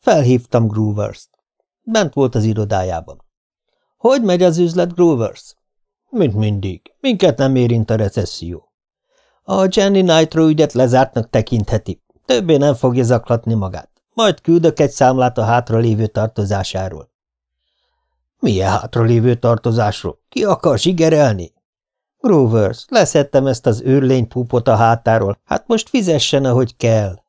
Felhívtam Groovers-t. Bent volt az irodájában. Hogy megy az üzlet, Groovers? Mint mindig. Minket nem érint a recesszió. A Jenny Nitro ügyet lezártnak tekintheti. Többé nem fogja zaklatni magát. Majd küldök egy számlát a hátralévő tartozásáról. Milyen hátralévő tartozásról? Ki akar zsigerelni? Groovers, leszettem ezt az őrlény púpot a hátáról, hát most fizessen, ahogy kell.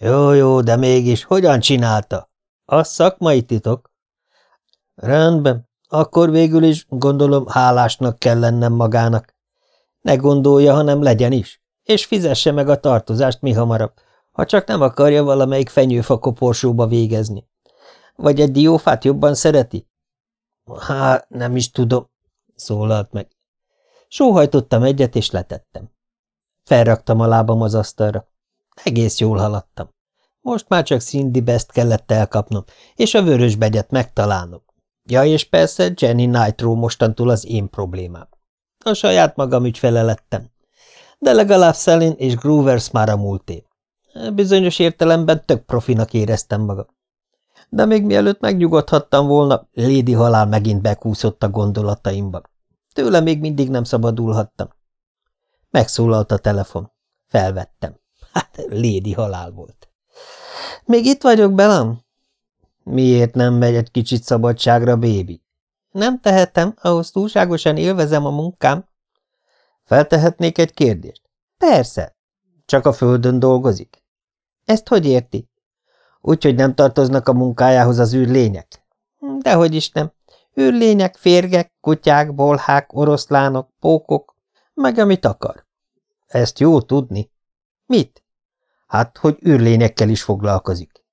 Jó, jó, de mégis hogyan csinálta? A szakmai titok. Rendben, akkor végül is, gondolom, hálásnak kell lennem magának. Ne gondolja, hanem legyen is, és fizesse meg a tartozást mi hamarabb, ha csak nem akarja valamelyik fenyőfa koporsóba végezni. Vagy egy diófát jobban szereti? Hát, nem is tudom, szólalt meg. Sóhajtottam egyet, és letettem. Felraktam a lábam az asztalra. Egész jól haladtam. Most már csak Cindy Best kellett elkapnom, és a vörösbegyet megtalálnom. Ja, és persze Jenny Nitro mostantól az én problémám. A saját magam ügyfele lettem. De legalább Selin és Groovers már a múlt év. Bizonyos értelemben tök profinak éreztem magam. De még mielőtt megnyugodhattam volna, Lady halál megint bekúszott a gondolataimba. Tőle még mindig nem szabadulhattam. Megszólalt a telefon. Felvettem. Hát, Lady halál volt. Még itt vagyok, Belam? Miért nem megy egy kicsit szabadságra, bébi? Nem tehetem, ahhoz túlságosan élvezem a munkám. Feltehetnék egy kérdést? Persze. Csak a földön dolgozik? Ezt hogy érti? Úgyhogy nem tartoznak a munkájához az űrlények? Dehogy is nem. Űrlények, férgek, kutyák, bolhák, oroszlánok, pókok, meg amit akar. Ezt jó tudni. Mit? Hát, hogy űrlényekkel is foglalkozik.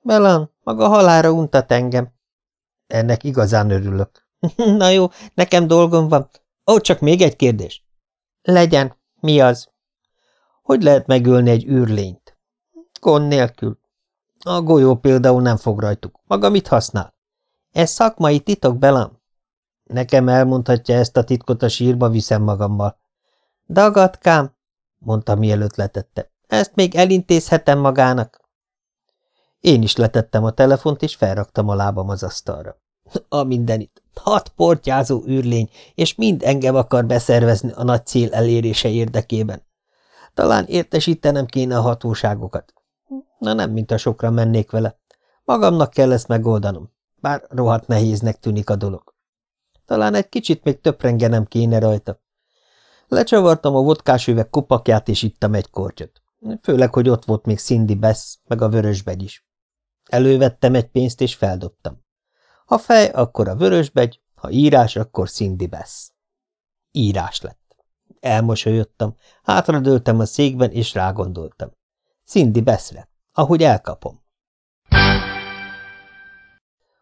Belan, maga halára untat engem. Ennek igazán örülök. Na jó, nekem dolgom van. Ó, csak még egy kérdés. Legyen. Mi az? Hogy lehet megölni egy űrlényt? Gond nélkül. A golyó például nem fog rajtuk. Maga mit használ? Ez szakmai titok, Belam. Nekem elmondhatja ezt a titkot a sírba, viszem magammal. Dagatkám, mondta mielőtt letette. Ezt még elintézhetem magának. Én is letettem a telefont, és felraktam a lábam az asztalra. A mindenit. Hat portyázó űrlény, és mind engem akar beszervezni a nagy cél elérése érdekében. Talán értesítenem kéne a hatóságokat. Na nem, mint a sokra mennék vele. Magamnak kell ezt megoldanom, bár rohadt nehéznek tűnik a dolog. Talán egy kicsit még töprengenem kéne rajta. Lecsavartam a vodkás üveg kupakját, és ittam egy kortyot. Főleg, hogy ott volt még Cindy Bess, meg a vörösbegy is. Elővettem egy pénzt, és feldobtam. Ha fej, akkor a vörösbegy, ha írás, akkor Cindy Bess. Írás lett. Elmosolyodtam, hátradőltem a székben, és rágondoltam. Cindy Bessre, ahogy elkapom.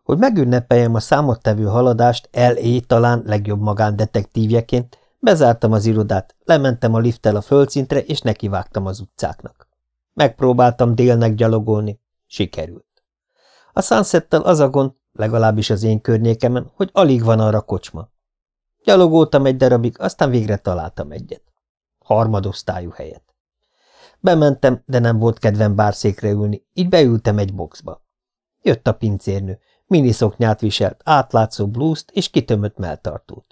Hogy megünnepeljem a számottevő haladást L.A. talán legjobb magándetektívjeként, bezártam az irodát, lementem a lifttel a földszintre, és nekivágtam az utcáknak. Megpróbáltam délnek gyalogolni, sikerült. A Sunsettel az a gond, legalábbis az én környékemen, hogy alig van arra kocsma. Gyalogoltam egy darabig, aztán végre találtam egyet. Harmadosztályú helyet. Bementem, de nem volt kedvem bárszékre ülni, így beültem egy boxba. Jött a pincérnő, miniszoknyát viselt, átlátszó blúzt és kitömött melltartót.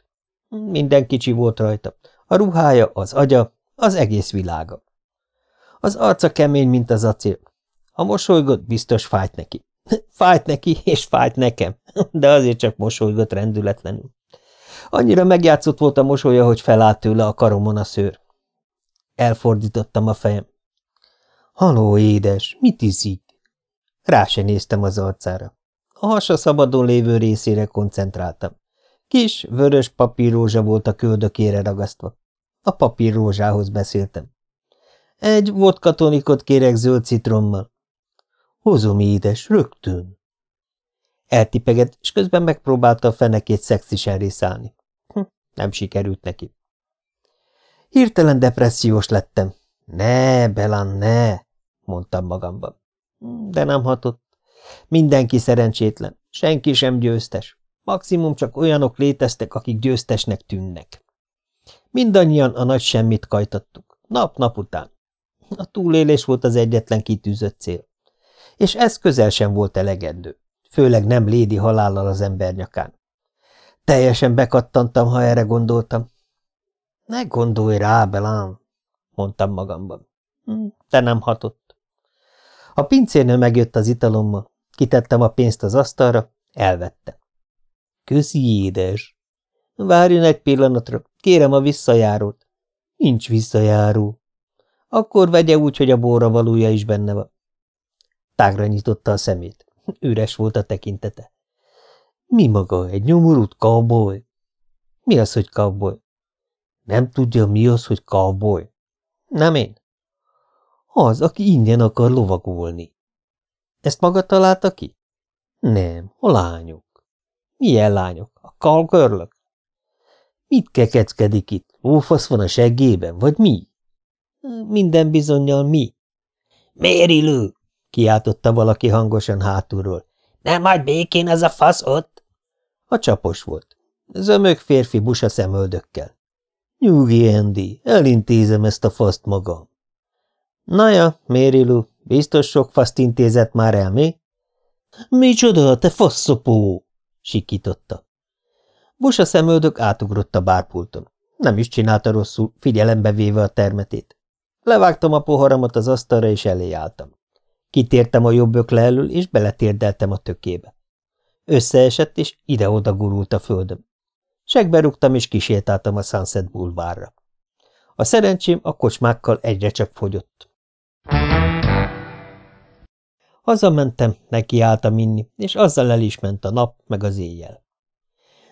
Minden kicsi volt rajta, a ruhája, az agya, az egész világa. Az arca kemény, mint az acél. A mosolygott biztos fájt neki. Fájt neki, és fájt nekem, de azért csak mosolygott rendületlenül. Annyira megjátszott volt a mosolya, hogy felállt tőle a karomon a szőr. Elfordítottam a fejem. Haló, édes, mit iszik? Rá se néztem az arcára. A hasa szabadon lévő részére koncentráltam. Kis, vörös papírrózsa volt a köldökére ragasztva. A papírrózsához beszéltem. Egy vodkatonikot kérek zöld citrommal. Hozom, édes, rögtön. Eltipegett, és közben megpróbálta a fenekét szexisen riszálni. Hm, nem sikerült neki. Hirtelen depressziós lettem. Ne, Belan, ne, mondtam magamban. De nem hatott. Mindenki szerencsétlen, senki sem győztes. Maximum csak olyanok léteztek, akik győztesnek tűnnek. Mindannyian a nagy semmit kajtattuk, nap-nap után. A túlélés volt az egyetlen kitűzött cél És ez közel sem volt elegendő, főleg nem Lédi halállal az ember nyakán. Teljesen bekattantam, ha erre gondoltam. Ne gondolj rá, Belán, mondtam magamban. Hm, te nem hatott. A pincérnő megjött az italommal, kitettem a pénzt az asztalra, elvette. Köszi, édes. Várjon egy pillanatra, kérem a visszajárót. Nincs visszajáró. Akkor vegye úgy, hogy a bóra valója is benne van. Tágra nyitotta a szemét. Üres volt a tekintete. Mi maga, egy nyomorult cowboy? Mi az, hogy cowboy? Nem tudja, mi az, hogy cowboy? Nem én. Az, aki ingyen akar lovagolni. Ezt maga találta ki? Nem, a lányok. Milyen lányok? A kalkörlök? Mit kekeckedik itt? Lófasz van a seggében, vagy mi? Minden bizonyal mi. Mérilő! kiáltotta valaki hangosan hátulról. Nem hagy békén az a fasz ott? A csapos volt. Zömök férfi busa szemöldökkel. Nyugi, Andy, elintézem ezt a faszt magam. Naja, Mérilu, biztos sok faszt intézett már el, mi? Micsoda, te faszopó! Sikította. Busa szemöldök átugrott a bárpulton. Nem is csinálta rosszul, figyelembe véve a termetét. Levágtam a poharamat az asztalra, és elé álltam. Kitértem a jobb ökle elől, és beletérdeltem a tökébe. Összeesett, és ide-oda gurult a földön. Segbe rúgtam, és kisétáltam a Sunset bulvárra. A szerencsém a kocsmákkal egyre csak fogyott. Hazamentem, nekiálltam inni, és azzal el is ment a nap, meg az éjjel.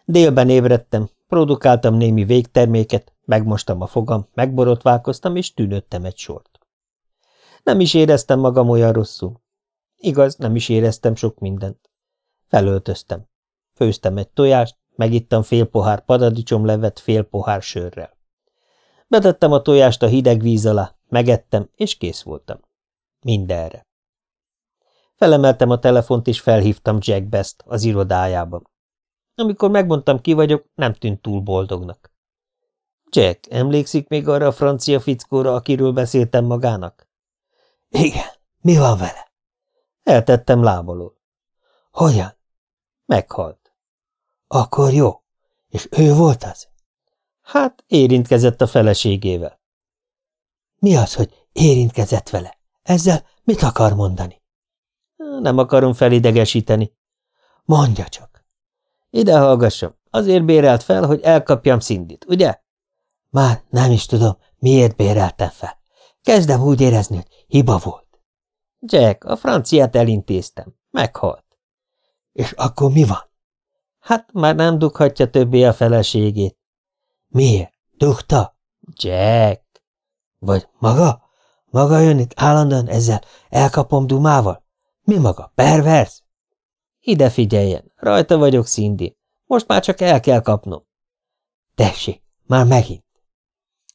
Délben ébredtem, produkáltam némi végterméket, megmostam a fogam, megborotválkoztam, és tűnöttem egy sort. Nem is éreztem magam olyan rosszul. Igaz, nem is éreztem sok mindent. Felöltöztem. Főztem egy tojást, megittam fél pohár paradicsomlevet fél pohár sörrel. Betettem a tojást a hideg víz alá, megettem, és kész voltam. Mindenre. Felemeltem a telefont, és felhívtam Jack Best az irodájában. Amikor megmondtam, ki vagyok, nem tűnt túl boldognak. Jack, emlékszik még arra a francia fickóra, akiről beszéltem magának? Igen. Mi van vele? Eltettem lábalól. Hogyan? Meghalt. Akkor jó. És ő volt az? Hát, érintkezett a feleségével. Mi az, hogy érintkezett vele? Ezzel mit akar mondani? Nem akarom felidegesíteni. Mondja csak. Ide hallgassam. Azért bérelt fel, hogy elkapjam Szindit, ugye? Már nem is tudom, miért béreltem fel. Kezdem úgy érezni, hogy hiba volt. Jack, a franciát elintéztem. Meghalt. És akkor mi van? Hát már nem dughatja többé a feleségét. Miért? Dugta? Jack. Vagy maga? Maga jön itt állandóan ezzel elkapom dumával? Mi maga, pervers? Ide figyeljen, rajta vagyok, Cindy. Most már csak el kell kapnom. Tessék, már megint.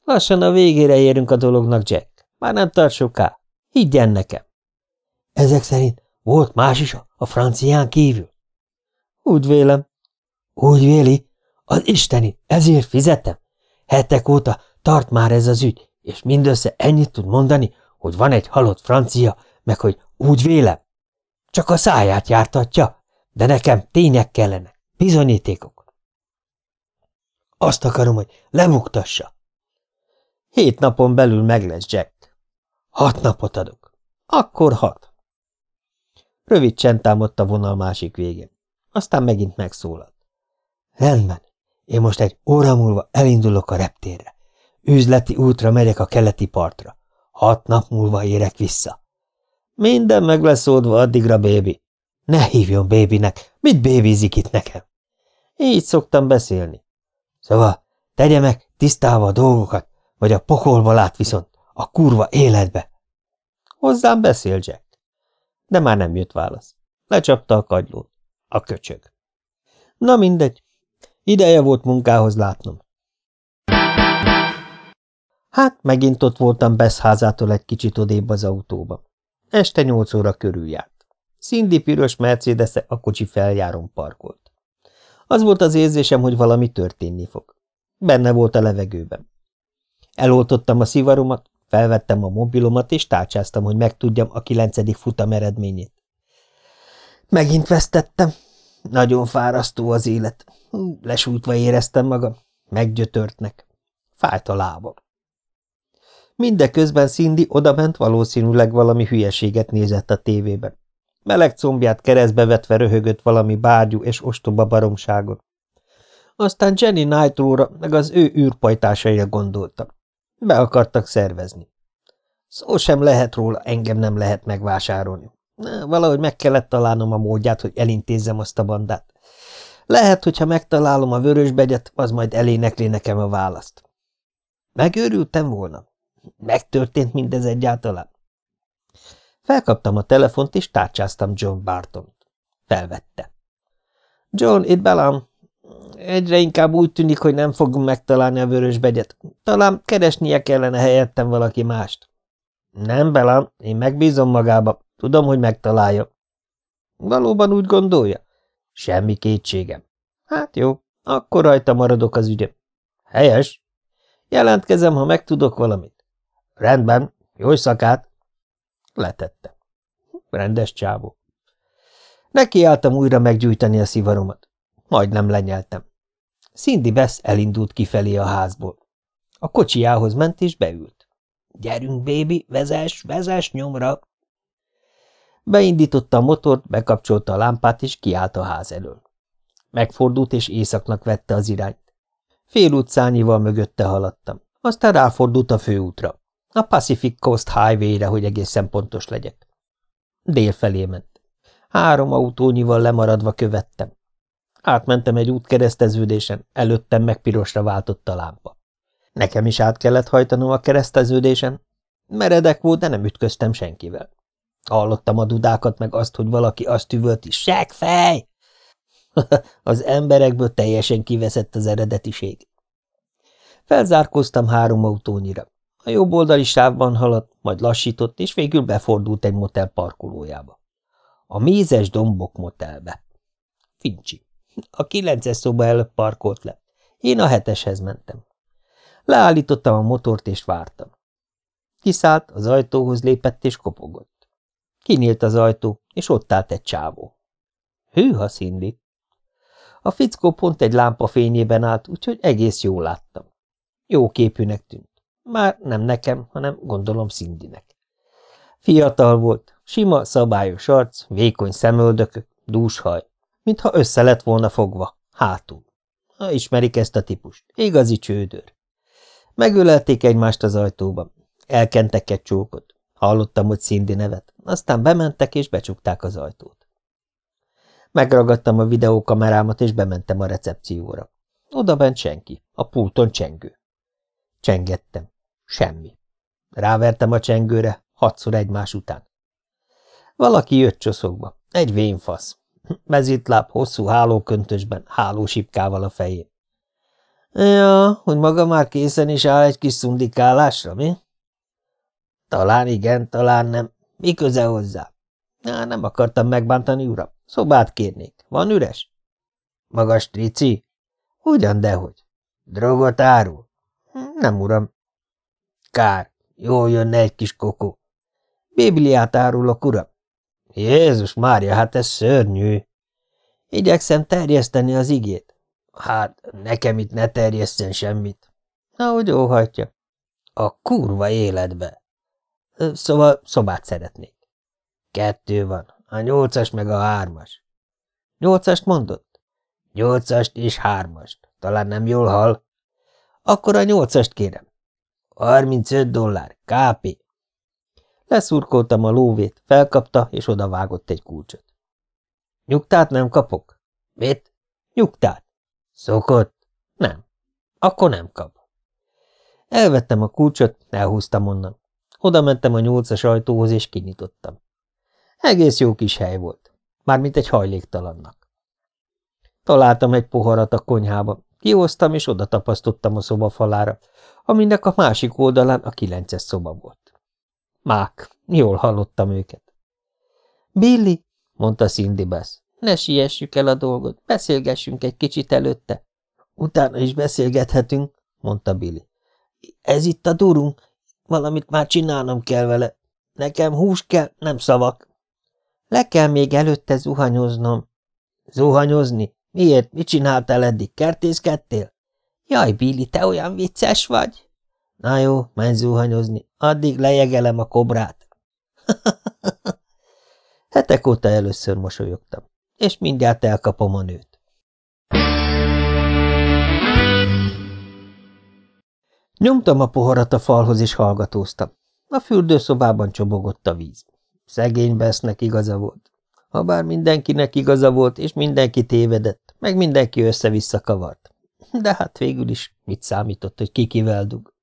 Lassan a végére érünk a dolognak, Jack. Már nem tart soká. Higgyen nekem. Ezek szerint volt más is a francián kívül? Úgy vélem. Úgy véli? Az isteni, ezért fizetem? Hetek óta tart már ez az ügy, és mindössze ennyit tud mondani, hogy van egy halott francia, meg hogy úgy vélem. Csak a száját jártatja, de nekem tények kellene, bizonyítékok. Azt akarom, hogy lemuktassa. Hét napon belül meg lesz Jack. Hat napot adok. Akkor hat. Rövid csend támadt a vonal másik végén. Aztán megint megszólalt. Rendben. Én most egy óra múlva elindulok a reptérre. Üzleti útra megyek a keleti partra. Hat nap múlva érek vissza. Minden meg lesz oldva addigra, bébi. Ne hívjon bébinek. Mit bébizik itt nekem? Így szoktam beszélni. Szóval tegye meg tisztálva a dolgokat, vagy a pokolba lát viszont, a kurva életbe. Hozzám beszél Jack. De már nem jött válasz. Lecsapta a kagylót. A köcsög. Na mindegy. Ideje volt munkához látnom. Hát, megint ott voltam Beszházától egy kicsit odébb az autóba. Este nyolc óra körül járt. Cindy piros mercedes a kocsi feljáron parkolt. Az volt az érzésem, hogy valami történni fog. Benne volt a levegőben. Eloltottam a szivaromat, felvettem a mobilomat, és tárcsáztam, hogy megtudjam a kilencedik futam eredményét. Megint vesztettem. Nagyon fárasztó az élet. Lesújtva éreztem magam. Meggyötörtnek. Fájt a lábam. Mindeközben Cindy odament valószínűleg valami hülyeséget nézett a tévében. Meleg combját keresztbe vetve röhögött valami bárgyú és ostoba baromságon. Aztán Jenny Nitróra meg az ő űrpajtásaira gondoltam. Be akartak szervezni. Szó sem lehet róla, engem nem lehet megvásárolni. Valahogy meg kellett találnom a módját, hogy elintézzem azt a bandát. Lehet, hogyha megtalálom a vörösbegyet, az majd elénekli nekem a választ. Megőrültem volna. Megtörtént mindez egyáltalán. Felkaptam a telefont, és tárcsáztam John Barton. Felvette. John, itt belám. Egyre inkább úgy tűnik, hogy nem fogom megtalálni a vörösbegyet. Talán keresnie kellene helyettem valaki mást. Nem, Belám, én megbízom magába. Tudom, hogy megtalálja. Valóban úgy gondolja? Semmi kétségem. Hát jó, akkor rajta maradok az ügyem. Helyes. Jelentkezem, ha megtudok valamit. Rendben, jó szakát. Letette. Rendes csávó. Nekiálltam újra meggyújtani a szivaromat. Majdnem lenyeltem. Cindy Bess elindult kifelé a házból. A kocsijához ment és beült. – Gyerünk, bébi, vezess, vezess nyomra! Beindította a motort, bekapcsolta a lámpát, és kiállt a ház elől. Megfordult, és északnak vette az irányt. Fél utcányival mögötte haladtam. Aztán ráfordult a főútra. A Pacific Coast Highway-re, hogy egészen pontos legyek. Dél felé ment. Három autónyival lemaradva követtem. Átmentem egy útkereszteződésen, előttem meg pirosra váltott a lámpa. Nekem is át kellett hajtanom a kereszteződésen. Meredek volt, de nem ütköztem senkivel. Hallottam a dudákat, meg azt, hogy valaki azt üvölti, segfej! az emberekből teljesen kiveszett az eredetiség. Felzárkóztam három autónyira. A jobb oldali sávban haladt, majd lassított, és végül befordult egy motel parkolójába. A Mézes Dombok motelbe. Fincsi. A kilences szoba előtt parkolt le. Én a heteshez mentem. Leállítottam a motort, és vártam. Kiszállt, az ajtóhoz lépett, és kopogott. Kinyílt az ajtó, és ott állt egy csávó. Hűha, Cindy! A fickó pont egy lámpa fényében állt, úgyhogy egész jól láttam. Jó képűnek tűnt. Már nem nekem, hanem gondolom Cindynek. Fiatal volt, sima, szabályos arc, vékony szemöldökök, dúshaj, mintha össze lett volna fogva, hátul. Ha ismerik ezt a típust, igazi csődör. Megölelték egymást az ajtóban. Elkentek egy csókot. Hallottam, hogy Cindy nevet. Aztán bementek és becsukták az ajtót. Megragadtam a videókamerámat, és bementem a recepcióra. Oda bent senki, a pulton csengő. Csengettem. Semmi. Rávertem a csengőre, hatszor egymás után. Valaki jött csoszogba. Egy vénfasz. Mezitláb, hosszú hálóköntösben, hálósipkával a fején. Ja, hogy maga már készen is áll egy kis szundikálásra, mi? Talán igen, talán nem. Mi köze hozzá? Na, nem akartam megbántani, uram. Szobát kérnék. Van üres? Magas trici? Ugyan dehogy. Drogot árul? Nem, uram. Kár. Jól jönne egy kis kokó. Bibliát árulok, uram. Jézus Mária, hát ez szörnyű. Igyekszem terjeszteni az igét. Hát, nekem itt ne terjeszten semmit. Ahogy óhatja. A kurva életbe. Szóval szobát szeretnék. Kettő van, a nyolcas meg a hármas. Nyolcast mondott? Nyolcast és hármast. Talán nem jól hall? Akkor a nyolcast kérem. 35 dollár, kápi. Leszurkoltam a lóvét, felkapta, és odavágott egy kulcsot. Nyugtát nem kapok? Mit? Nyugtát. Szokott? Nem. Akkor nem kap. Elvettem a kulcsot, elhúztam onnan. Oda mentem a nyolcas ajtóhoz, és kinyitottam. Egész jó kis hely volt, mármint egy hajléktalannak. Találtam egy poharat a konyhába, kihoztam, és oda tapasztottam a szoba falára, aminek a másik oldalán a kilences szoba volt. Mák, jól hallottam őket. Billy, mondta Cindy Bass, ne siessük el a dolgot, beszélgessünk egy kicsit előtte. Utána is beszélgethetünk, mondta Billy. Ez itt a durunk, valamit már csinálnom kell vele. Nekem hús kell, nem szavak. Le kell még előtte zuhanyoznom. Zuhanyozni? Miért? Mit csináltál eddig? Kertészkedtél? Jaj, Billy, te olyan vicces vagy. Na jó, menj zuhanyozni. Addig lejegelem a kobrát. Hetek óta először mosolyogtam, és mindjárt elkapom a nőt. Nyomtam a poharat a falhoz, és hallgatóztam. A fürdőszobában csobogott a víz. Szegény Besznek igaza volt. Habár mindenkinek igaza volt, és mindenki tévedett, meg mindenki össze-vissza kavart. De hát végül is mit számított, hogy ki dug.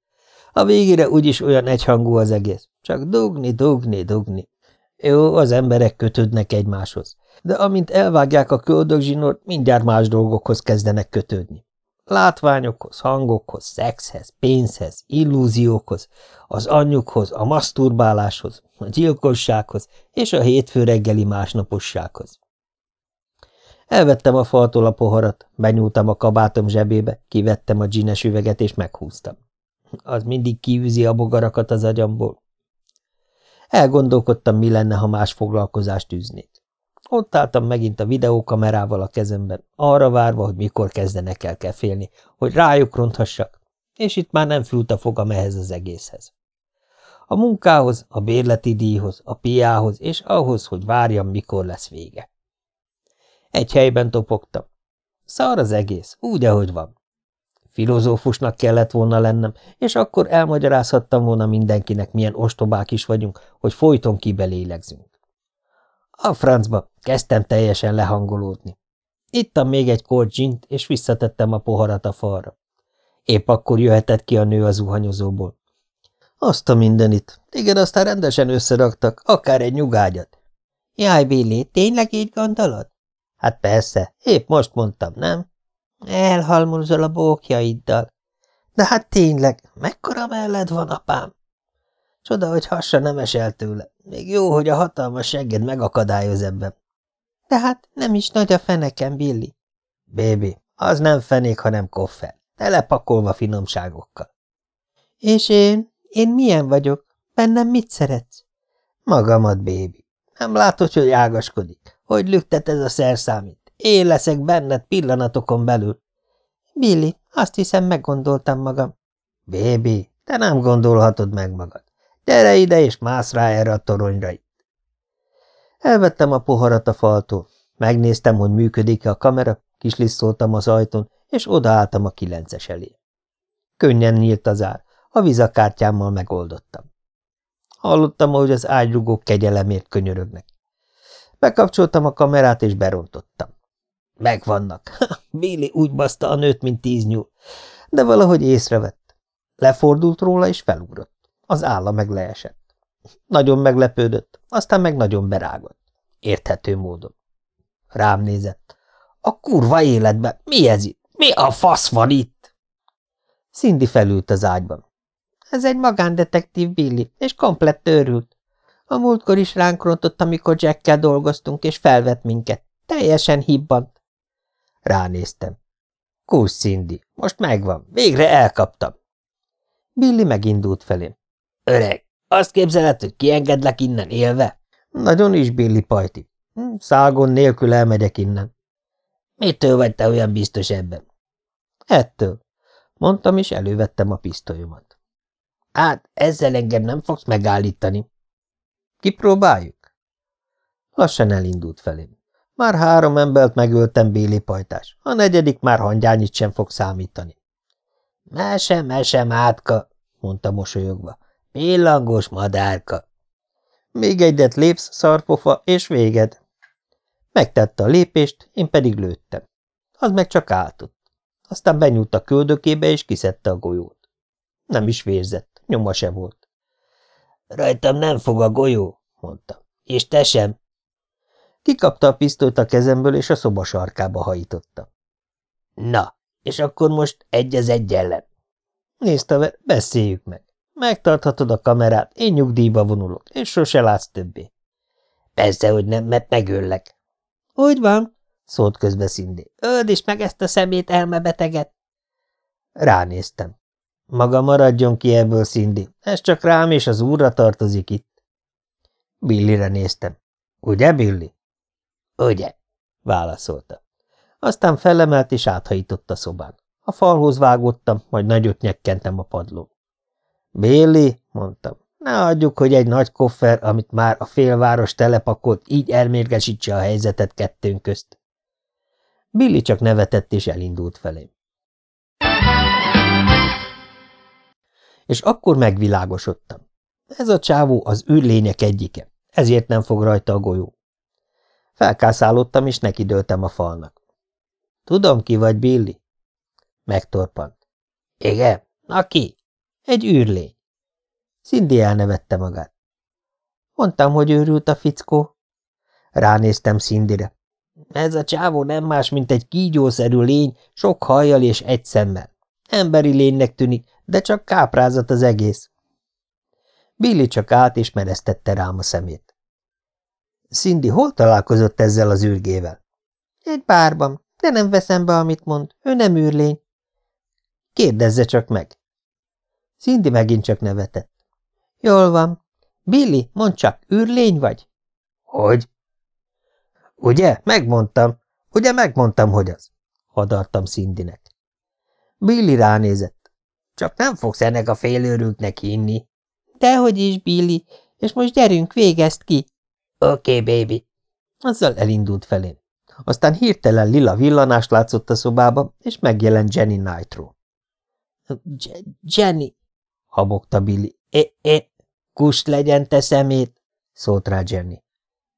A végére úgyis olyan egyhangú az egész. Csak dugni, dugni, dugni. Jó, az emberek kötődnek egymáshoz, de amint elvágják a köldögzsinort, mindjárt más dolgokhoz kezdenek kötődni. Látványokhoz, hangokhoz, szexhez, pénzhez, illúziókhoz, az anyjukhoz, a maszturbáláshoz, a gyilkossághoz és a hétfő reggeli másnapossághoz. Elvettem a faltól a poharat, benyúltam a kabátom zsebébe, kivettem a dzsines üveget és meghúztam. Az mindig kiűzi a bogarakat az agyamból. Elgondolkodtam, mi lenne, ha más foglalkozást űznék. Ott álltam megint a videókamerával a kezemben, arra várva, hogy mikor kezdenek el kefélni, hogy rájuk ronthassak, és itt már nem fült a fogam ehhez az egészhez. A munkához, a bérleti díjhoz, a piához, és ahhoz, hogy várjam, mikor lesz vége. Egy helyben topogtam. Szar az egész, úgy, ahogy van. Filozófusnak kellett volna lennem, és akkor elmagyarázhattam volna mindenkinek, milyen ostobák is vagyunk, hogy folyton kibelélegzünk. A francba kezdtem teljesen lehangolódni. Ittam még egy kolt és visszatettem a poharat a falra. Épp akkor jöhetett ki a nő az zuhanyozóból. Azt a mindenit. Téged aztán rendesen összeraktak, akár egy nyugágyat. Jaj, Billy, tényleg így gondolod? Hát persze, épp most mondtam, nem? Elhalmozol a bókjaiddal. De hát tényleg, mekkora melled van, apám? Csoda, hogy hassa nem esel tőle. Még jó, hogy a hatalmas segged megakadályoz ebben. De hát nem is nagy a fenekem, Billy. Bébi, az nem fenék, hanem koffer. Telepakolva finomságokkal. És én? Én milyen vagyok? Bennem mit szeretsz? Magamat, bébi. Nem látod, hogy ágaskodik? Hogy lüktet ez a szerszámít? Én leszek benned pillanatokon belül. Billy, azt hiszem, meggondoltam magam. Bébi, te nem gondolhatod meg magad. Gyere ide, és mász rá erre a toronyra itt. Elvettem a poharat a faltól, megnéztem, hogy működik-e a kamera, kislisszoltam az ajtón, és odaálltam a kilences elé. Könnyen nyílt az ár, a vizakártyámmal megoldottam. Hallottam, hogy az ágyrugók kegyelemért könyörögnek. Bekapcsoltam a kamerát, és berontottam. Megvannak. Billy úgy baszta a nőt, mint tíz nyúl, de valahogy észrevett. Lefordult róla, és felugrott. Az álla meg leesett. Nagyon meglepődött, aztán meg nagyon berágott. Érthető módon. Rám nézett. A kurva életbe, mi ez itt? Mi a fasz van itt? Cindy felült az ágyban. Ez egy magándetektív Billy, és komplett őrült. A múltkor is ránk rontott, amikor Jackkel dolgoztunk, és felvett minket. Teljesen hibbant. Ránéztem. Kursz, Cindy, most megvan, végre elkaptam. Billy megindult felém. Öreg, azt képzeled, hogy kiengedlek innen élve? Nagyon is, Billy Pajti. Hm, szágon nélkül elmegyek innen. Mitől vagy te olyan biztos ebben? Ettől. Mondtam, és elővettem a pisztolyomat. Hát, ezzel engem nem fogsz megállítani. Kipróbáljuk? Lassan elindult felém. Már három embert megöltem, Béli pajtás. A negyedik már hangyányit sem fog számítani. Mese, mese, mátka, mondta mosolyogva. Pillangós madárka. Még egyet lépsz, szarpofa, és véged. Megtette a lépést, én pedig lőttem. Az meg csak áltott. Aztán benyúlt a köldökébe, és kiszedte a golyót. Nem is vérzett, nyoma se volt. Rajtam nem fog a golyó, mondta. És te sem. Kikapta a pisztolyt a kezemből, és a szoba sarkába hajította. Na, és akkor most egy az egy ellen. Nézte, beszéljük meg. Megtarthatod a kamerát, én nyugdíjba vonulok, és sose látsz többé. Persze, hogy nem, mert megöllek. Úgy van, szólt közbe Szindé. Öld is meg ezt a szemét elmebeteget. Ránéztem. Maga maradjon ki ebből, Szindi. Ez csak rám és az úrra tartozik itt. Billire néztem. Ugye, Billy? Ugye, válaszolta. Aztán felemelt és áthajított a szobán. A falhoz vágottam, majd nagyot nyekkentem a padlón. Billy, mondtam, ne adjuk, hogy egy nagy koffer, amit már a félváros telepakolt, így elmérgesítse a helyzetet kettőnk közt. Billy csak nevetett és elindult felém. És akkor megvilágosodtam. Ez a csávó az űrlények egyike, ezért nem fog rajta a golyó. Felkászálódtam, és nekidőltem a falnak. Tudom, ki vagy, Billy? Megtorpant. Igen, na ki? Egy űrlény. Cindy elnevette magát. Mondtam, hogy őrült a fickó. Ránéztem Cindyre. Ez a csávó nem más, mint egy kígyószerű lény, sok hajjal és egy szemmel. Emberi lénynek tűnik, de csak káprázat az egész. Billy csak állt és mereztette rám a szemét. Cindy hol találkozott ezzel az űrgével? Egy bárban, de nem veszem be, amit mond. Ő nem űrlény. Kérdezze csak meg. Cindy megint csak nevetett. Jól van. Billy, mondd csak, űrlény vagy? Hogy? Ugye, megmondtam. Ugye megmondtam, hogy az. Hadartam Cindynek. Billy ránézett. Csak nem fogsz ennek a félőrültnek hinni. Dehogy is, Billy, és most gyerünk, végezd ki. Oké, okay, baby. Azzal elindult felém. Aztán hirtelen lila villanás látszott a szobába, és megjelent Jenny Nitro. – Jenny! – habogta Billy. É, – É, kust legyen te szemét! – szólt rá Jenny.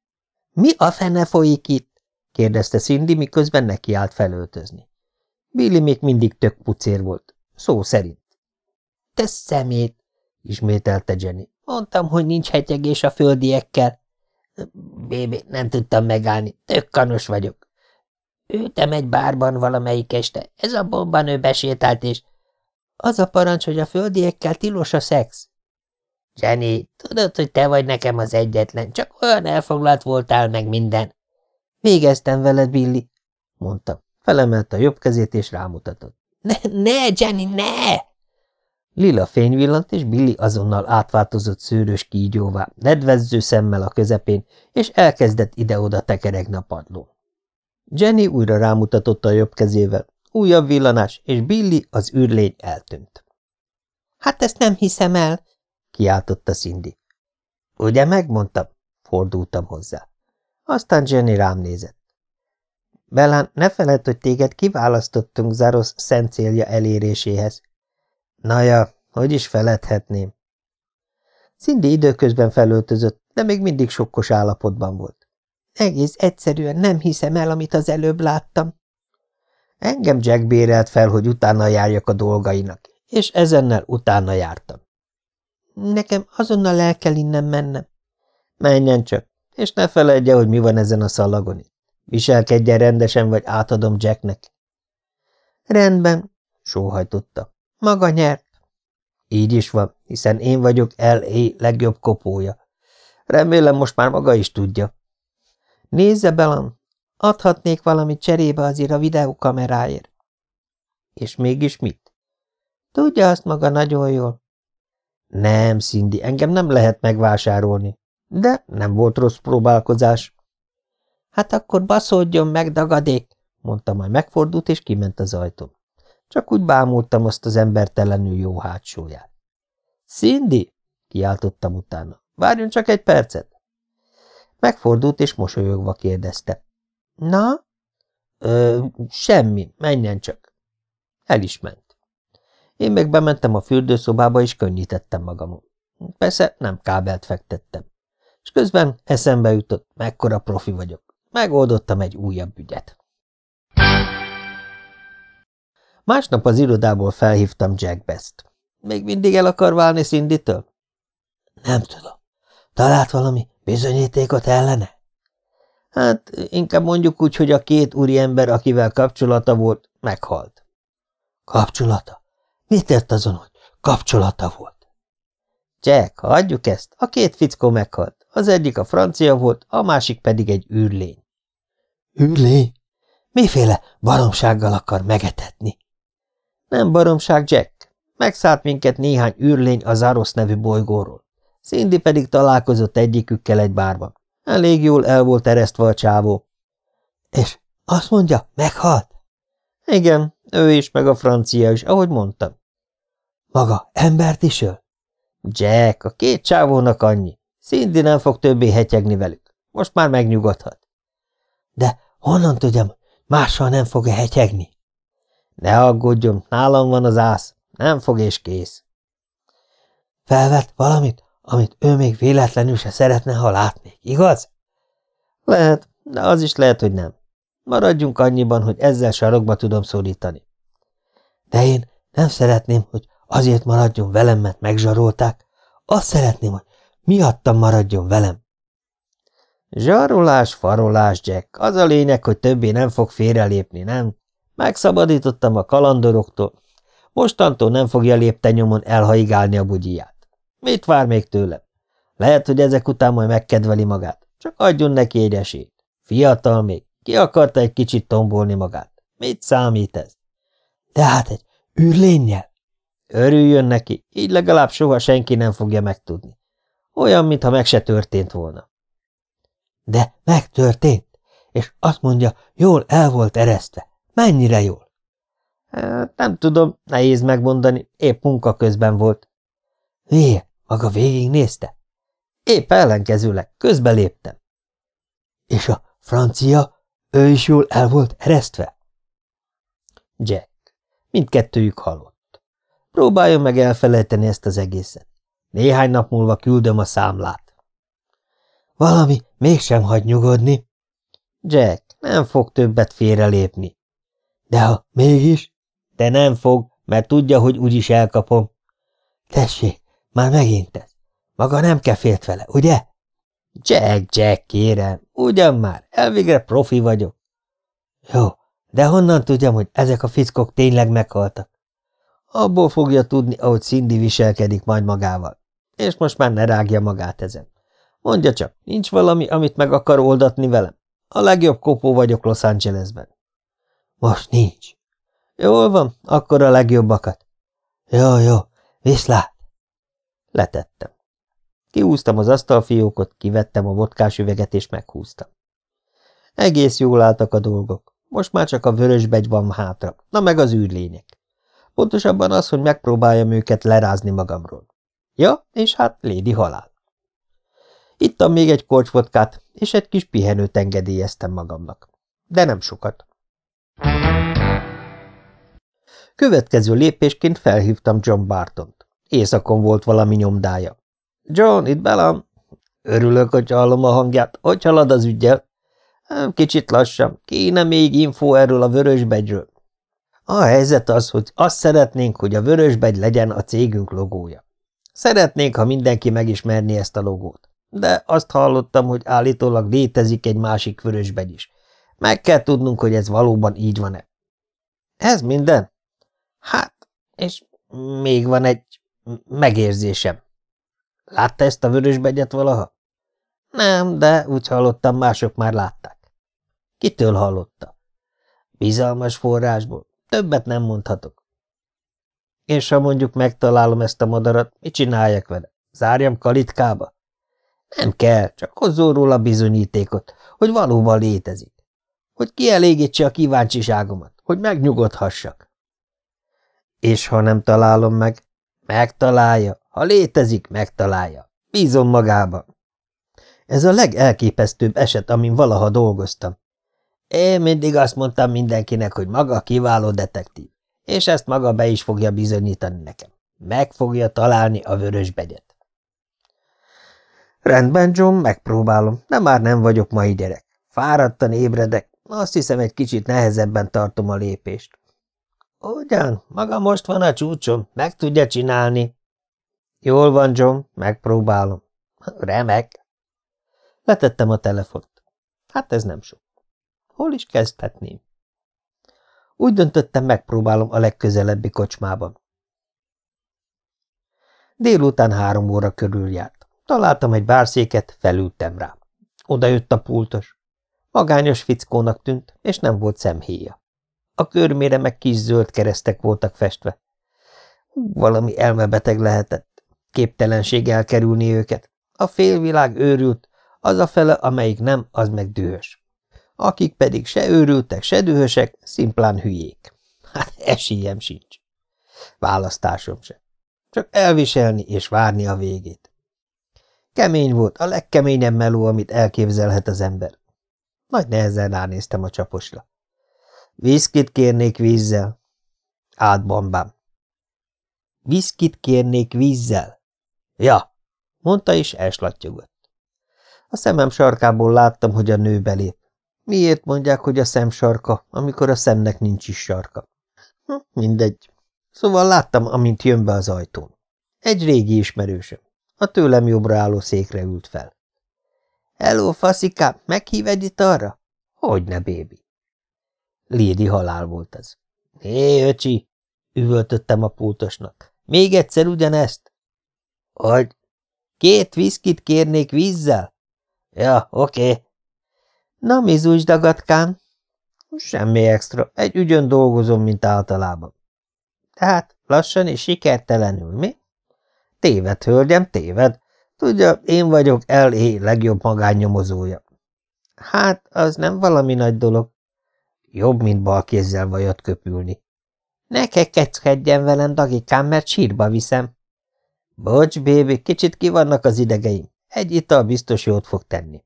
– Mi a fene folyik itt? – kérdezte Cindy, miközben nekiállt felöltözni. Billy még mindig tök pucér volt, szó szerint. – Te szemét! – ismételte Jenny. – Mondtam, hogy nincs hegyegés a földiekkel. Bébi, nem tudtam megállni, tök kanos vagyok. Ültem egy bárban valamelyik este, ez a bombanő besétált, és... Az a parancs, hogy a földiekkel tilos a szex. Jenny, tudod, hogy te vagy nekem az egyetlen, csak olyan elfoglalt voltál meg minden. Végeztem veled, Billy, mondta. Felemelte a jobb kezét, és rámutatott. Ne, ne, Jenny, ne! Lila fény villant, és Billy azonnal átváltozott szőrös kígyóvá, nedvezző szemmel a közepén, és elkezdett ide-oda tekeregni a padlón. Jenny újra rámutatott a jobb kezével, újabb villanás, és Billy, az űrlény eltűnt. – Hát ezt nem hiszem el! – kiáltotta Cindy. – Ugye megmondtam? – fordultam hozzá. Aztán Jenny rám nézett. – Belán, ne feled, hogy téged kiválasztottunk Zaros szent célja eléréséhez. Na hogy is feledhetném. Cindy időközben felöltözött, de még mindig sokkos állapotban volt. Egész egyszerűen nem hiszem el, amit az előbb láttam. Engem Jack bérelt fel, hogy utána járjak a dolgainak, és ezennel utána jártam. Nekem azonnal el kell innen mennem. Menjen csak, és ne feledje, hogy mi van ezen a szalagon itt. Viselkedjen rendesen, vagy átadom Jacknek. Rendben, sóhajtotta. Maga nyert. Így is van, hiszen én vagyok L.A. legjobb kopója. Remélem most már maga is tudja. Nézze, Belan, adhatnék valamit cserébe azért a videókameráért. És mégis mit? Tudja azt maga nagyon jól. Nem, Cindy, engem nem lehet megvásárolni. De nem volt rossz próbálkozás. Hát akkor baszódjon meg, dagadék, mondta, majd megfordult, és kiment az ajtón. Csak úgy bámultam azt az embertelenül jó hátsóját. Cindy! kiáltottam utána. Várjon csak egy percet! Megfordult és mosolyogva kérdezte. Na? Ö, semmi, menjen csak. El is ment. Én meg bementem a fürdőszobába, és könnyítettem magamon. Persze nem kábelt fektettem. És közben eszembe jutott, mekkora profi vagyok. Megoldottam egy újabb ügyet. Másnap az irodából felhívtam Jack Best. Még mindig el akar válni Cindy-től? Nem tudom. Talált valami bizonyítékot ellene? Hát, inkább mondjuk úgy, hogy a két úriember, akivel kapcsolata volt, meghalt. Kapcsolata? Mit ért azon, hogy kapcsolata volt? Jack, hagyjuk ezt. A két fickó meghalt. Az egyik a francia volt, a másik pedig egy űrlény. Űrlény? Miféle baromsággal akar megetetni? Nem baromság, Jack. Megszállt minket néhány űrlény az Arosz nevű bolygóról. Cindy pedig találkozott egyikükkel egy bárban. Elég jól el volt eresztve a csávó. És azt mondja, meghalt? Igen, ő is, meg a francia is, ahogy mondtam. Maga embert is öl? Jack, a két csávónak annyi. Cindy nem fog többé hetyegni velük. Most már megnyugodhat. De honnan tudjam, mással nem fog-e hetyegni? Ne aggódjon, nálam van az ász. Nem fog és kész. Felvett valamit, amit ő még véletlenül se szeretne, ha látnék, igaz? Lehet, de az is lehet, hogy nem. Maradjunk annyiban, hogy ezzel sarokba tudom szólítani. De én nem szeretném, hogy azért maradjon velem, mert megzsarolták. Azt szeretném, hogy miattam maradjon velem. Zsarolás, farolás, Jack. Az a lényeg, hogy többé nem fog félrelépni, nem? Megszabadítottam a kalandoroktól. Mostantól nem fogja léptenyomon elhaigálni a bugyiját. Mit vár még tőlem? Lehet, hogy ezek után majd megkedveli magát. Csak adjon neki egy esélyt. Fiatal még. Ki akarta egy kicsit tombolni magát? Mit számít ez? De hát egy űrlényel. Örüljön neki, így legalább soha senki nem fogja megtudni. Olyan, mintha meg se történt volna. De megtörtént, és azt mondja, jól el volt eresztve. Mennyire jól? Hát, nem tudom, nehéz megmondani, épp munka közben volt. Miért? Maga végignézte? Épp ellenkezőleg, közbeléptem. És a francia, ő is jól el volt eresztve? Jack, mindkettőjük halott. Próbáljon meg elfelejteni ezt az egészet. Néhány nap múlva küldöm a számlát. Valami mégsem hagy nyugodni. Jack, nem fog többet félrelépni. De ha mégis? De nem fog, mert tudja, hogy úgyis elkapom. Tessék, már megint ez. Maga nem kefélt vele, ugye? Jack, Jack, kérem, ugyan már, elvégre profi vagyok. Jó, de honnan tudjam, hogy ezek a fickok tényleg meghaltak? Abból fogja tudni, ahogy Cindy viselkedik majd magával. És most már ne rágja magát ezen. Mondja csak, nincs valami, amit meg akar oldatni velem? A legjobb kopó vagyok Los Angelesben. Most nincs. Jól van, akkor a legjobbakat. Jó, jó, viszlát. Letettem. Kihúztam az asztalfiókot, kivettem a vodkás üveget és meghúztam. Egész jól álltak a dolgok. Most már csak a vörösbegy van hátra, na meg az űrlények. Pontosabban az, hogy megpróbáljam őket lerázni magamról. Ja, és hát Lédi halál. Ittam még egy korcsvodkát, és egy kis pihenőt engedélyeztem magamnak. De nem sokat. Következő lépésként felhívtam John Bartont. Éjszakon volt valami nyomdája. John, itt belam. Örülök, hogy hallom a hangját. Hogy halad az ügyel? Kicsit lassan. Kéne még info erről a vörösbegyről. A helyzet az, hogy azt szeretnénk, hogy a vörösbegy legyen a cégünk logója. Szeretnénk, ha mindenki megismerni ezt a logót. De azt hallottam, hogy állítólag létezik egy másik vörösbegy is. Meg kell tudnunk, hogy ez valóban így van-e. Ez minden? Hát, és még van egy megérzésem. Látta ezt a vörösbegyet valaha? Nem, de úgy hallottam, mások már látták. Kitől hallotta? Bizalmas forrásból. Többet nem mondhatok. És ha mondjuk megtalálom ezt a madarat, mit csináljak vele? Zárjam kalitkába? Nem kell, csak hozzon róla bizonyítékot, hogy valóban létezik. Hogy kielégítse a kíváncsiságomat, hogy megnyugodhassak. És ha nem találom meg? Megtalálja. Ha létezik, megtalálja. Bízom magában. Ez a legelképesztőbb eset, amin valaha dolgoztam. Én mindig azt mondtam mindenkinek, hogy maga kiváló detektív, és ezt maga be is fogja bizonyítani nekem. Meg fogja találni a vörösbegyet. Rendben, John, megpróbálom, de már nem vagyok mai gyerek. Fáradtan ébredek, azt hiszem, egy kicsit nehezebben tartom a lépést. Ugyan, maga most van a csúcson, meg tudja csinálni. Jól van, John, megpróbálom. Remek. Letettem a telefont. Hát ez nem sok. Hol is kezdhetném? Úgy döntöttem, megpróbálom a legközelebbi kocsmában. Délután három óra körül járt. Találtam egy bárszéket, felültem rá. Oda jött a pultos. Magányos fickónak tűnt, és nem volt szemhéja. A körmére meg kis zöld keresztek voltak festve. Valami elmebeteg lehetett. Képtelenség elkerülni őket. A félvilág őrült, Az a fele, amelyik nem, az meg dühös. Akik pedig se őrültek, se dühösek, szimplán hülyék. Hát esélyem sincs. Választásom se. Csak elviselni és várni a végét. Kemény volt, a legkeményebb meló, amit elképzelhet az ember. Nagy nehezen ránéztem a csaposra. Viszkit kérnék vízzel. Átbombám. Viszkit kérnék vízzel. Ja, mondta és elslattyogott. A szemem sarkából láttam, hogy a nő belép. Miért mondják, hogy a szem sarka, amikor a szemnek nincs is sarka? Hm, mindegy. Szóval láttam, amint jön be az ajtón. Egy régi ismerősöm. A tőlem jobbra álló székre ült fel. – Hello, faszikám, meghíved itt arra? – Hogyne, bébi. Lédi halál volt ez. – Hé, öcsi! – üvöltöttem a pultosnak. – Még egyszer ugyanezt? – Hogy? Két viszkit kérnék vízzel? – Ja, oké. Okay. – Na, mi zújtsd, dagatkám? – Semmi extra. Egy ügyön dolgozom, mint általában. – Tehát lassan és sikertelenül, mi? Téved, hölgyem, téved. Tudja, én vagyok L.A. legjobb magánnyomozója. Hát, az nem valami nagy dolog. Jobb, mint bal kézzel vajat köpülni. Ne kekeckedjen velem, dagikám, mert sírba viszem. Bocs, bébi, kicsit ki vannak az idegeim. Egy ital biztos jót fog tenni.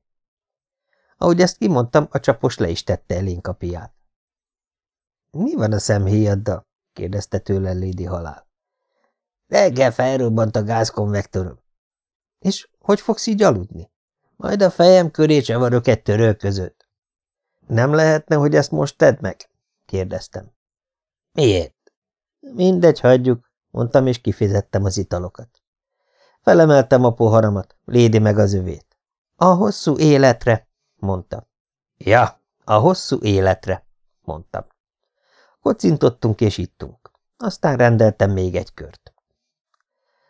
Ahogy ezt kimondtam, a csapos le is tette elénk a piát. Mi van a szemhéjaddal? kérdezte tőle Lady Halál. Reggel felrobbant a gázkonvektorom. És hogy fogsz így aludni? Majd a fejem köré csavarok egy törő között. Nem lehetne, hogy ezt most tedd meg? kérdeztem. Miért? Mindegy, hagyjuk, mondtam, és kifizettem az italokat. Felemeltem a poharamat, Lédi meg az övét. A hosszú életre, mondta. Ja, a hosszú életre, mondtam. Kocintottunk és ittunk. Aztán rendeltem még egy kört.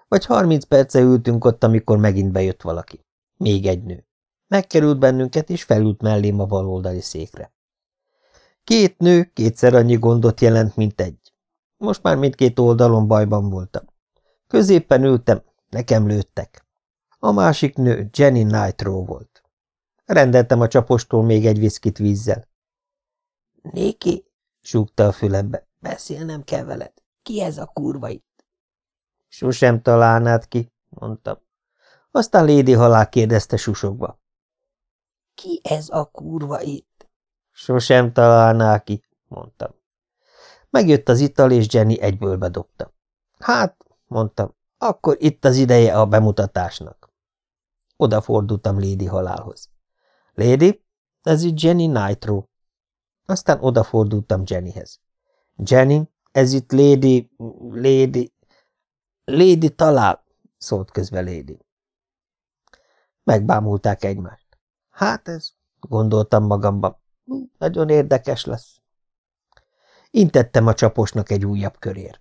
Vagy harminc perce ültünk ott, amikor megint bejött valaki. Még egy nő. Megkerült bennünket, és felült mellém a baloldali székre. Két nő kétszer annyi gondot jelent, mint egy. Most már mindkét oldalon bajban voltam. Középen ültem, nekem lőttek. A másik nő Jenny Nitro volt. Rendeltem a csapostól még egy viszkit vízzel. – Néki, súgta a fülembe, beszélnem kell veled. Ki ez a kurva itt? Sosem találnád ki, mondtam. Aztán Lédi halál kérdezte susogva. Ki ez a kurva itt? Sosem találná ki, mondtam. Megjött az ital, és Jenny egyből bedobta. Hát, mondtam, akkor itt az ideje a bemutatásnak. Odafordultam Lédi halálhoz. Lédi, ez itt Jenny Nitro. Aztán odafordultam Jennyhez. Jenny, ez itt Lady, Lady, Lédi talál, szólt közbe Lédi. Megbámulták egymást. Hát ez, gondoltam magamban, nagyon érdekes lesz. Intettem a csaposnak egy újabb körér.